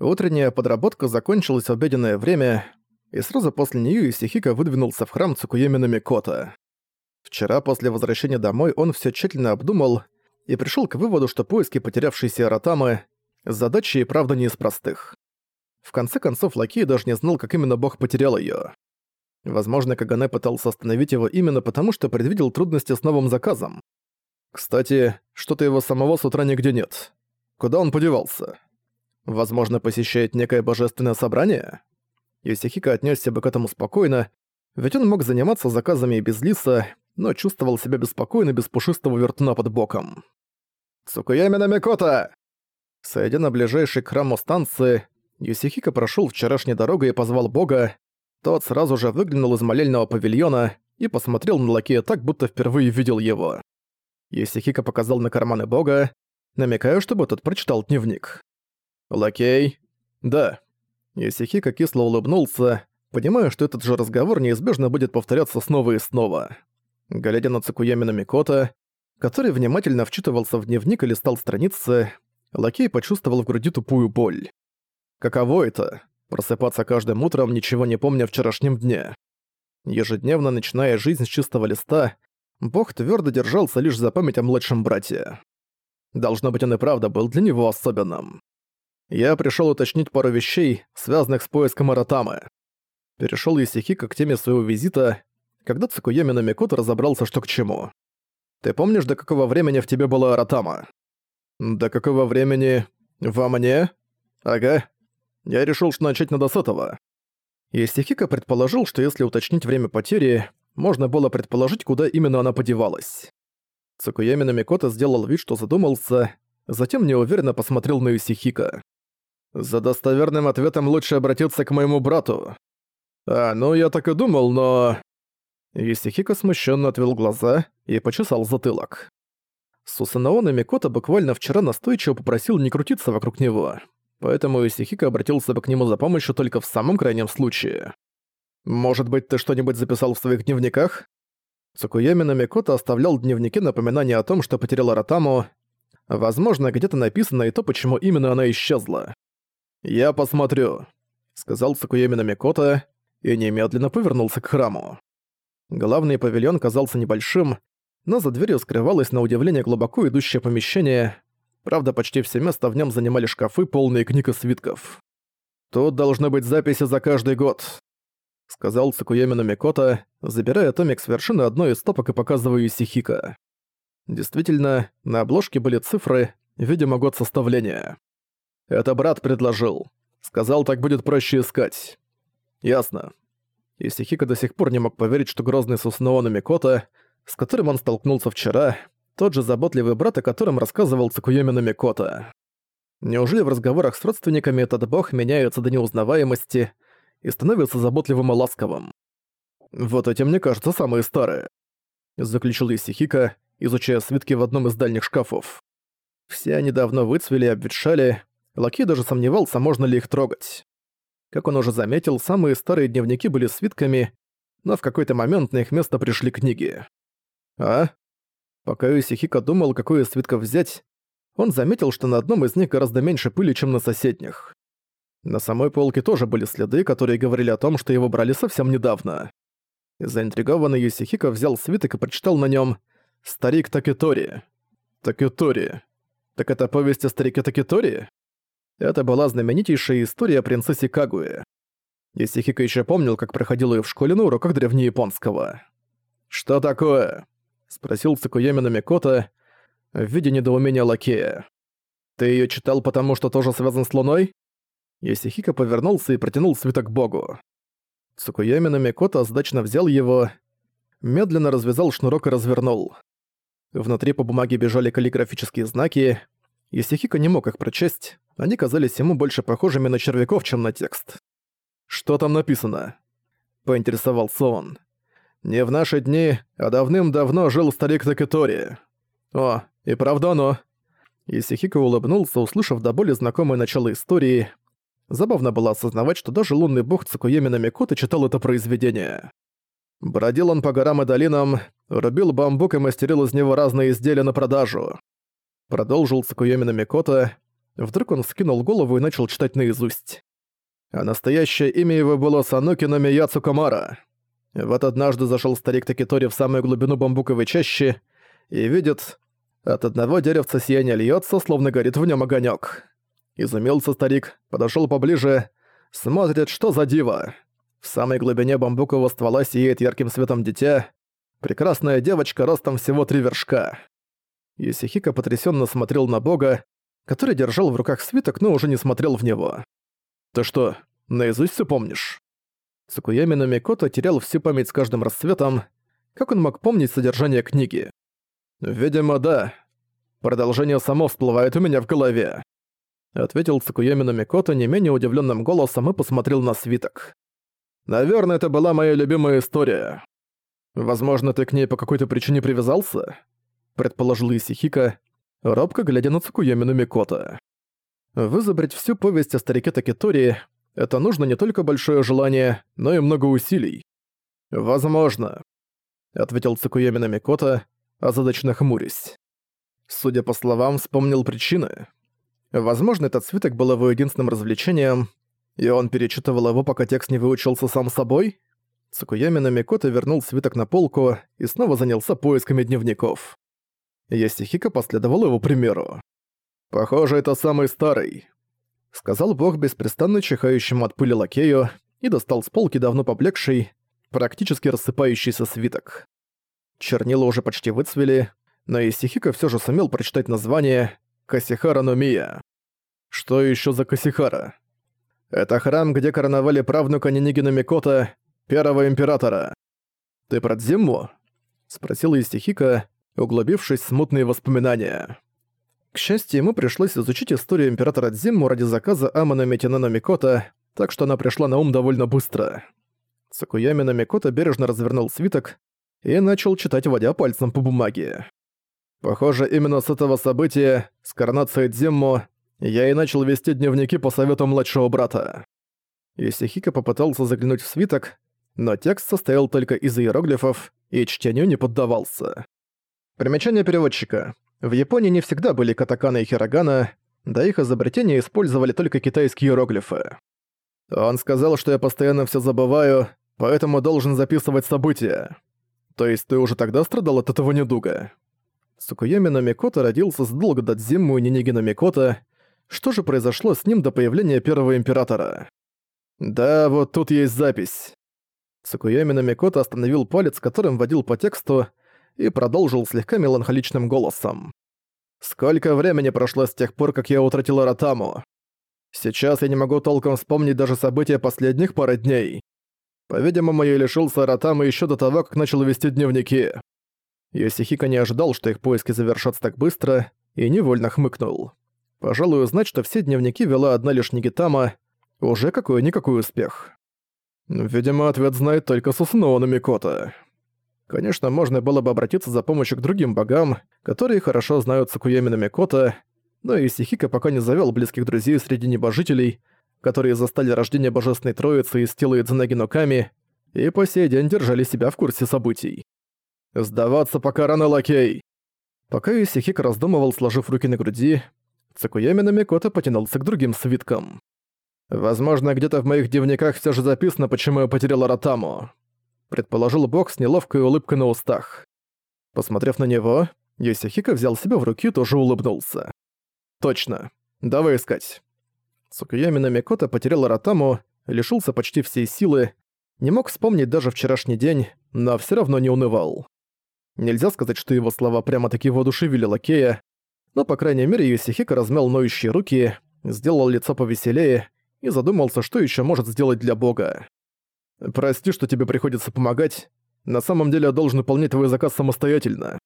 Утренняя подработка закончилась в обеденное время, и сразу после неё Исихика выдвинулся в храм Цукуеми Микота. Вчера после возвращения домой он всё тщательно обдумал и пришёл к выводу, что поиски потерявшейся Аратамы – задача и правда не из простых. В конце концов, Лакей даже не знал, как именно бог потерял её. Возможно, Кагане пытался остановить его именно потому, что предвидел трудности с новым заказом. Кстати, что-то его самого с утра нигде нет. Куда он подевался? Возможно, посещает некое божественное собрание? Йосихико отнесся бы к этому спокойно, ведь он мог заниматься заказами и без лиса, но чувствовал себя беспокойно без пушистого вертуна под боком. «Цукуями Намикота!» Сойдя на ближайшей к храму станции, Юсихико прошел вчерашней дорогой и позвал бога. Тот сразу же выглянул из молельного павильона и посмотрел на лакея так, будто впервые видел его. Юсихико показал на карманы бога, намекая, чтобы тот прочитал дневник. «Лакей?» «Да». Исихика кисло улыбнулся, понимая, что этот же разговор неизбежно будет повторяться снова и снова. Глядя на Цукуямина Микота, который внимательно вчитывался в дневник и листал страницы, Лакей почувствовал в груди тупую боль. Каково это — просыпаться каждым утром, ничего не помня о вчерашнем дне? Ежедневно начиная жизнь с чистого листа, Бог твердо держался лишь за память о младшем брате. Должно быть, он и правда был для него особенным. Я пришел уточнить пару вещей, связанных с поиском Аратамы. Перешел Исихика к теме своего визита, когда Цукуями Намикото разобрался, что к чему. «Ты помнишь, до какого времени в тебе была Аратама?» «До какого времени? Во мне?» «Ага. Я решил, что начать надо с этого». Исихика предположил, что если уточнить время потери, можно было предположить, куда именно она подевалась. Цукуями Намикото сделал вид, что задумался, затем неуверенно посмотрел на Исихика. За достоверным ответом лучше обратиться к моему брату. А, ну я так и думал, но... Исихико смущенно отвел глаза и почесал затылок. Сусанаон и Микото буквально вчера настойчиво попросил не крутиться вокруг него, поэтому Исихико обратился бы к нему за помощью только в самом крайнем случае. «Может быть, ты что-нибудь записал в своих дневниках?» Цукуями Микото оставлял дневники напоминания о том, что потеряла Ротаму. Возможно, где-то написано и то, почему именно она исчезла. «Я посмотрю», — сказал Цукуеми Микото и немедленно повернулся к храму. Главный павильон казался небольшим, но за дверью скрывалось на удивление глубоко идущее помещение. Правда, почти все места в нем занимали шкафы, полные книг и свитков. «Тут должны быть записи за каждый год», — сказал Цукуеми Микото, забирая томик с вершины одной из стопок и показывая Исихика. Действительно, на обложке были цифры, видимо, год составления. Это брат предложил. Сказал, так будет проще искать. Ясно. Исихика до сих пор не мог поверить, что грозный Сусуноона Микото, с которым он столкнулся вчера, тот же заботливый брат, о котором рассказывал Цукуёми Микото. Неужели в разговорах с родственниками этот бог меняется до неузнаваемости и становится заботливым и ласковым? Вот эти, мне кажется, самые старые. Заключил Исихика, изучая свитки в одном из дальних шкафов. Все они давно выцвели и обветшали, Лакей даже сомневался, можно ли их трогать. Как он уже заметил, самые старые дневники были свитками, но в какой-то момент на их место пришли книги. А? Пока Юсихика думал, какой из взять, он заметил, что на одном из них гораздо меньше пыли, чем на соседних. На самой полке тоже были следы, которые говорили о том, что его брали совсем недавно. Заинтригованный Юсихика взял свиток и прочитал на нем «Старик Такитори». Такитори. Так это повесть о старике Такитори? Это была знаменитейшая история о принцессе Кагуэ. Исихико еще помнил, как проходил ее в школе на уроках древнеяпонского. «Что такое?» — спросил Цукуями Микото в виде недоумения лакея. «Ты ее читал, потому что тоже связан с луной?» Исихико повернулся и протянул свиток богу. Цукуями Микото сдачно взял его, медленно развязал шнурок и развернул. Внутри по бумаге бежали каллиграфические знаки, Исихико не мог их прочесть, они казались ему больше похожими на червяков, чем на текст. «Что там написано?» — поинтересовался он. «Не в наши дни, а давным-давно жил старик Такитори. О, и правда оно». Исихико улыбнулся, услышав до боли знакомое начало истории. Забавно было осознавать, что даже лунный бог Цукуеми Намикото читал это произведение. Бродил он по горам и долинам, рубил бамбук и мастерил из него разные изделия на продажу. Продолжил Цукуеми Микото. Вдруг он скинул голову и начал читать наизусть. А настоящее имя его было Сануки Номияцу Комара. Вот однажды зашел старик Такитори в самую глубину бамбуковой чащи и видит, от одного деревца сияние льется, словно горит в нем огонек. Изумился старик, подошел поближе, смотрит, что за диво. В самой глубине бамбукового ствола сияет ярким светом дитя, прекрасная девочка ростом всего три вершка. Исихика потрясенно смотрел на бога, который держал в руках свиток, но уже не смотрел в него. «Ты что, наизусть все помнишь?» Цукуями Номикото терял всю память с каждым расцветом. Как он мог помнить содержание книги? «Видимо, да. Продолжение само всплывает у меня в голове», — ответил Цукуями Номикото не менее удивленным голосом и посмотрел на свиток. «Наверное, это была моя любимая история. Возможно, ты к ней по какой-то причине привязался?» — предположил Исихика, робко глядя на Цукуями Номикото. Вызубрить всю повесть о старике Такитори — это нужно не только большое желание, но и много усилий. «Возможно», — ответил Цукуями Намикото, озадачно хмурясь. Судя по словам, вспомнил причины. Возможно, этот свиток был его единственным развлечением, и он перечитывал его, пока текст не выучился сам собой? Цукуями Намикото вернул свиток на полку и снова занялся поисками дневников. Ясихика последовал его примеру. «Похоже, это самый старый», — сказал бог беспрестанно чихающему от пыли лакею и достал с полки давно поблекший, практически рассыпающийся свиток. Чернила уже почти выцвели, но Исихика все же сумел прочитать название «Касихара но Мия». Что еще за Касихара? Это храм, где короновали правнука Нинигина Микота, первого императора. «Ты про Дзимму?» — спросил Исихика, углубившись в смутные воспоминания. К счастью, ему пришлось изучить историю императора Дзимму ради заказа Амана Метинана Микота, так что она пришла на ум довольно быстро. Сакуями Намикота бережно развернул свиток и начал читать, водя пальцем по бумаге. Похоже, именно с этого события, с коронацией Дзимму, я и начал вести дневники по совету младшего брата. Исихика попытался заглянуть в свиток, но текст состоял только из иероглифов и чтению не поддавался. Примечание переводчика. В Японии не всегда были катакана и хирогана, до их изобретения использовали только китайские иероглифы. Он сказал, что я постоянно все забываю, поэтому должен записывать события. То есть ты уже тогда страдал от этого недуга? Сукуями Намикото родился задолго до Дзимму и Ниниги Намикото. Что же произошло с ним до появления первого императора? Да, вот тут есть запись. Сукуями Намикото остановил палец, которым водил по тексту, и продолжил слегка меланхоличным голосом. «Сколько времени прошло с тех пор, как я утратил Аратаму? Сейчас я не могу толком вспомнить даже события последних пары дней. По-видимому, я лишился Аратамы еще до того, как начал вести дневники». Йосихико не ожидал, что их поиски завершатся так быстро, и невольно хмыкнул. Пожалуй, узнать, что все дневники вела одна лишь Нигитама, уже какой-никакой успех. Видимо, ответ знает только Сусуноу Намикото. Конечно, можно было бы обратиться за помощью к другим богам, которые хорошо знают Цукуями Намикото, но и Сихика пока не завёл близких друзей среди небожителей, которые застали рождение Божественной Троицы из тела Идзунаги Ноками и по сей день держали себя в курсе событий. «Сдаваться пока рано, лакей!» Пока Исихика раздумывал, сложив руки на груди, Цукуями Намикото потянулся к другим свиткам. «Возможно, где-то в моих дневниках всё же записано, почему я потерял Аратаму предположил бог с неловкой улыбкой на устах. Посмотрев на него, Йосихико взял себя в руки и тоже улыбнулся. «Точно. Давай искать». Цукуями Намикото потерял Аратаму, лишился почти всей силы, не мог вспомнить даже вчерашний день, но все равно не унывал. Нельзя сказать, что его слова прямо-таки воодушевили лакея, но, по крайней мере, Йосихико размял ноющие руки, сделал лицо повеселее и задумался, что еще может сделать для бога. Прости, что тебе приходится помогать. На самом деле я должен выполнять твой заказ самостоятельно.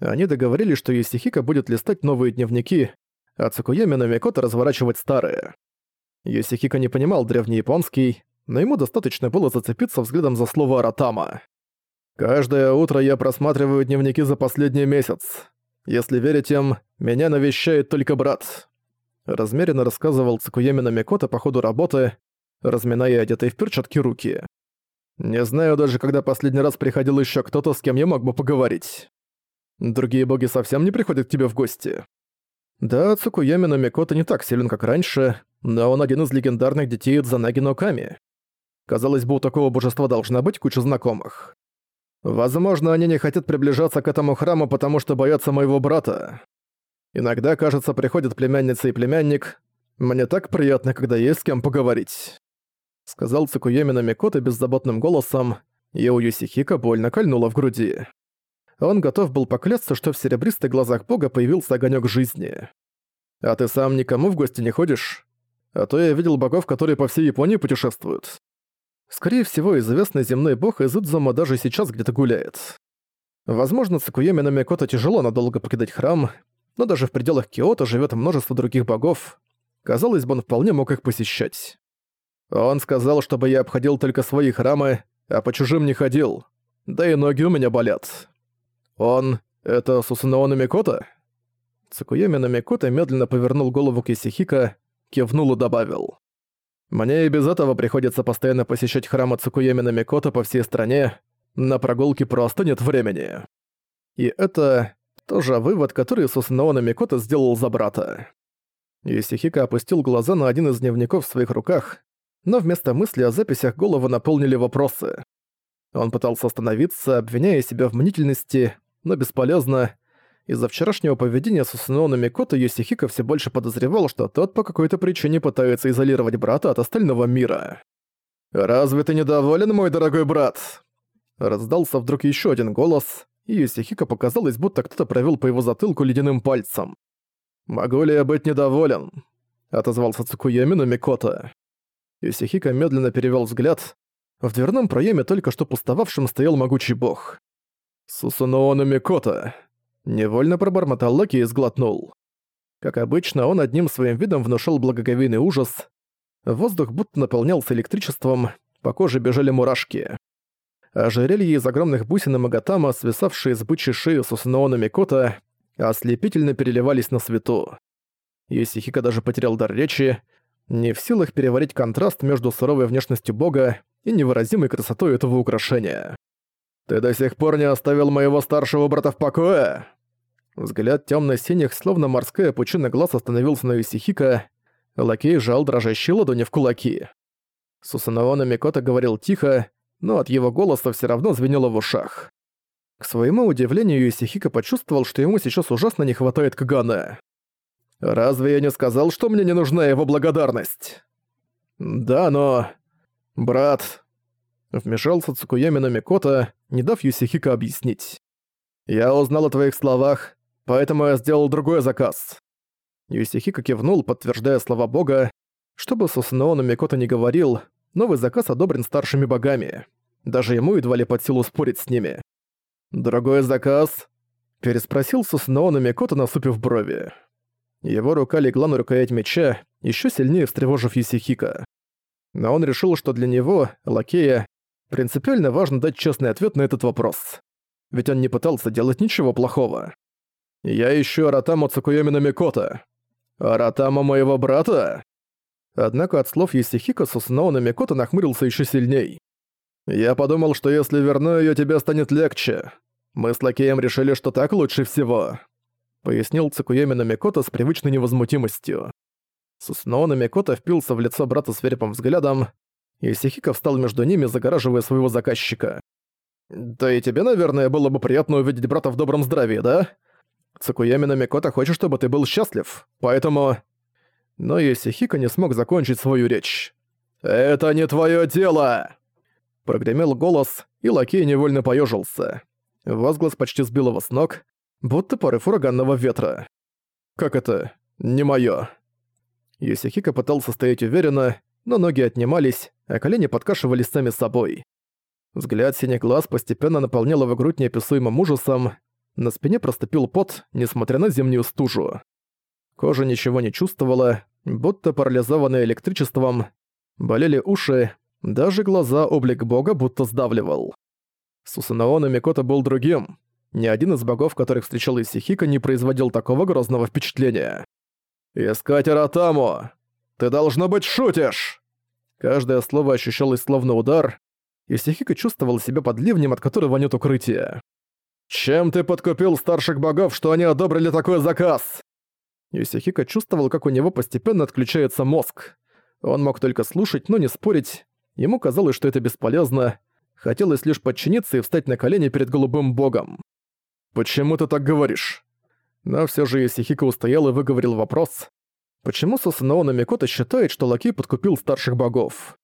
Они договорились, что Юсихика будет листать новые дневники, а Цукуями Намикото разворачивать старые. Юсихика не понимал древнеяпонский, но ему достаточно было зацепиться взглядом за слово «аратама». «Каждое утро я просматриваю дневники за последний месяц. Если верить им, меня навещает только брат». Размеренно рассказывал Цукуями Намикото по ходу работы, разминая одетые в перчатки руки. «Не знаю даже, когда последний раз приходил еще кто-то, с кем я мог бы поговорить. Другие боги совсем не приходят к тебе в гости?» Да, Цукуями но Микото не так силен, как раньше, но он один из легендарных детей Дзанаги но Ками. Казалось бы, у такого божества должна быть куча знакомых. Возможно, они не хотят приближаться к этому храму, потому что боятся моего брата. Иногда, кажется, приходят племянница и племянник. Мне так приятно, когда есть с кем поговорить. Сказал Цукуеми на Микото беззаботным голосом, и у Юсихика больно кольнуло в груди. Он готов был поклясться, что в серебристых глазах бога появился огонек жизни. «А ты сам никому в гости не ходишь? А то я видел богов, которые по всей Японии путешествуют. Скорее всего, известный земной бог Изудзума даже сейчас где-то гуляет. Возможно, Цукуеми Намикото тяжело надолго покидать храм, но даже в пределах Киото живет множество других богов. Казалось бы, он вполне мог их посещать. Он сказал, чтобы я обходил только свои храмы, а по чужим не ходил. Да и ноги у меня болят. Он... это Сусунао Намикото? Цукуеми Намикото медленно повернул голову к Исихика, кивнул и добавил. Мне и без этого приходится постоянно посещать храмы Цукуеми Намикото по всей стране, на прогулки просто нет времени. И это тоже вывод, который Сусанао Намикото сделал за брата. Исихика опустил глаза на один из дневников в своих руках, но вместо мысли о записях голову наполнили вопросы. Он пытался остановиться, обвиняя себя в мнительности, но бесполезно, из-за вчерашнего поведения Сусуноно Микото Йосихико все больше подозревал, что тот по какой-то причине пытается изолировать брата от остального мира. «Разве ты недоволен, мой дорогой брат?» Раздался вдруг еще один голос, и Йосихико показалось, будто кто-то провел по его затылку ледяным пальцем. «Могу ли я быть недоволен?» — отозвался Цукуями на Микото. Йосихико медленно перевел взгляд. В дверном проеме только что пустовавшим стоял могучий бог. «Сусуноона Микото», Невольно пробормотал Локи и сглотнул. Как обычно, он одним своим видом внушал благоговейный ужас. Воздух будто наполнялся электричеством, по коже бежали мурашки. Ожерелье из огромных бусин и Магатама, свисавшие с бычьей шеи Сусунаона Микота, ослепительно переливались на свету. Юсихика даже потерял дар речи, не в силах переварить контраст между суровой внешностью бога и невыразимой красотой этого украшения. «Ты до сих пор не оставил моего старшего брата в покое?» Взгляд темно-синих, словно морская пучина глаз остановился на Юсихика. Лакей жал дрожащие ладони в кулаки. Сусанаона Микота говорил тихо, но от его голоса все равно звенело в ушах. К своему удивлению, Юсихика почувствовал, что ему сейчас ужасно не хватает Кагана. «Разве я не сказал, что мне не нужна его благодарность?» «Да, но...» «Брат, Вмешался Цукуями на Микото, не дав Юсихика объяснить. «Я узнал о твоих словах, поэтому я сделал другой заказ». Юсихика кивнул, подтверждая слова бога. Чтобы Сусунао на Микото не говорил, новый заказ одобрен старшими богами. Даже ему едва ли под силу спорить с ними. «Другой заказ?» – переспросил Сусунао на Микото, насупив брови. Его рука легла на рукоять меча, еще сильнее встревожив Юсихика. Но он решил, что для него, лакея, Принципиально важно дать честный ответ на этот вопрос. Ведь он не пытался делать ничего плохого. «Я ищу Аратаму Цукуйоми Микото. Аратама моего брата?» Однако от слов Есихико Сусунао Микото нахмурился еще сильней. «Я подумал, что если верну ее, тебе станет легче. Мы с Лакеем решили, что так лучше всего», — пояснил Цукуеми Микото с привычной невозмутимостью. Сусунао Микото впился в лицо брата свирепым взглядом, и Сихика встал между ними, загораживая своего заказчика. «Да и тебе, наверное, было бы приятно увидеть брата в добром здравии, да? Цукуями Намикота хочет, чтобы ты был счастлив, поэтому...» Но Исихика не смог закончить свою речь. «Это не твое дело!» Прогремел голос, и лакей невольно поежился. Возглас почти сбил его с ног, будто порыв ураганного ветра. «Как это? Не моё?» Юсихика пытался стоять уверенно, но ноги отнимались, а колени подкашивались сами собой. Взгляд синих глаз постепенно наполнял его грудь неописуемым ужасом, на спине проступил пот, несмотря на зимнюю стужу. Кожа ничего не чувствовала, будто парализованная электричеством, болели уши, даже глаза облик бога будто сдавливал. Сусанаона Микото был другим. Ни один из богов, которых встречал Исихика, не производил такого грозного впечатления. «Искать Аратаму! Ты, должно быть, шутишь!» Каждое слово ощущалось словно удар, и Сихика чувствовал себя под ливнем, от которого нет укрытия. «Чем ты подкупил старших богов, что они одобрили такой заказ?» Юсихика чувствовал, как у него постепенно отключается мозг. Он мог только слушать, но не спорить. Ему казалось, что это бесполезно. Хотелось лишь подчиниться и встать на колени перед голубым богом. «Почему ты так говоришь?» Но все же Юсихика устоял и выговорил вопрос. Почему Сусанао Намикото считает, что Лакей подкупил старших богов?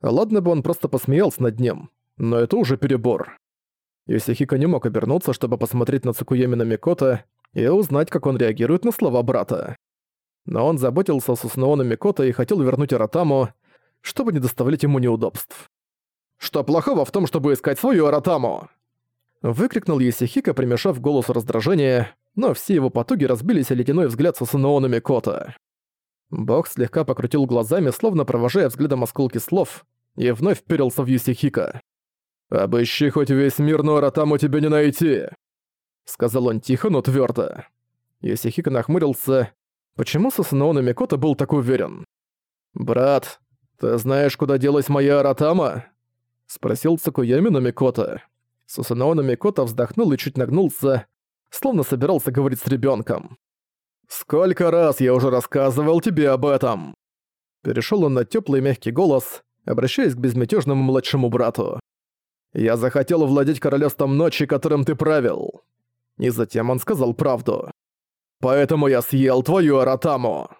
Ладно бы он просто посмеялся над ним, но это уже перебор. Юсихика не мог обернуться, чтобы посмотреть на Цукуеми Намикото и узнать, как он реагирует на слова брата. Но он заботился о Сусанао Намикото и хотел вернуть Аратаму, чтобы не доставлять ему неудобств. «Что плохого в том, чтобы искать свою Аратаму?» Выкрикнул Есихика, примешав голос раздражения, но все его потуги разбились о ледяной взгляд Сусанао Намикото. Бог слегка покрутил глазами, словно провожая взглядом осколки слов, и вновь вперился в Юсихика. «Обыщи хоть весь мир, но Аратаму тебе не найти!» Сказал он тихо, но твёрдо. Юсихика нахмурился. Почему Сасанао Намикото был так уверен? «Брат, ты знаешь, куда делась моя Аратама?» Спросил Цукуями Намикото. Сусанао Намикото вздохнул и чуть нагнулся, словно собирался говорить с ребёнком. «Сколько раз я уже рассказывал тебе об этом!» Перешёл он на тёплый мягкий голос, обращаясь к безмятежному младшему брату. «Я захотел владеть королевством ночи, которым ты правил». И затем он сказал правду. «Поэтому я съел твою Аратаму».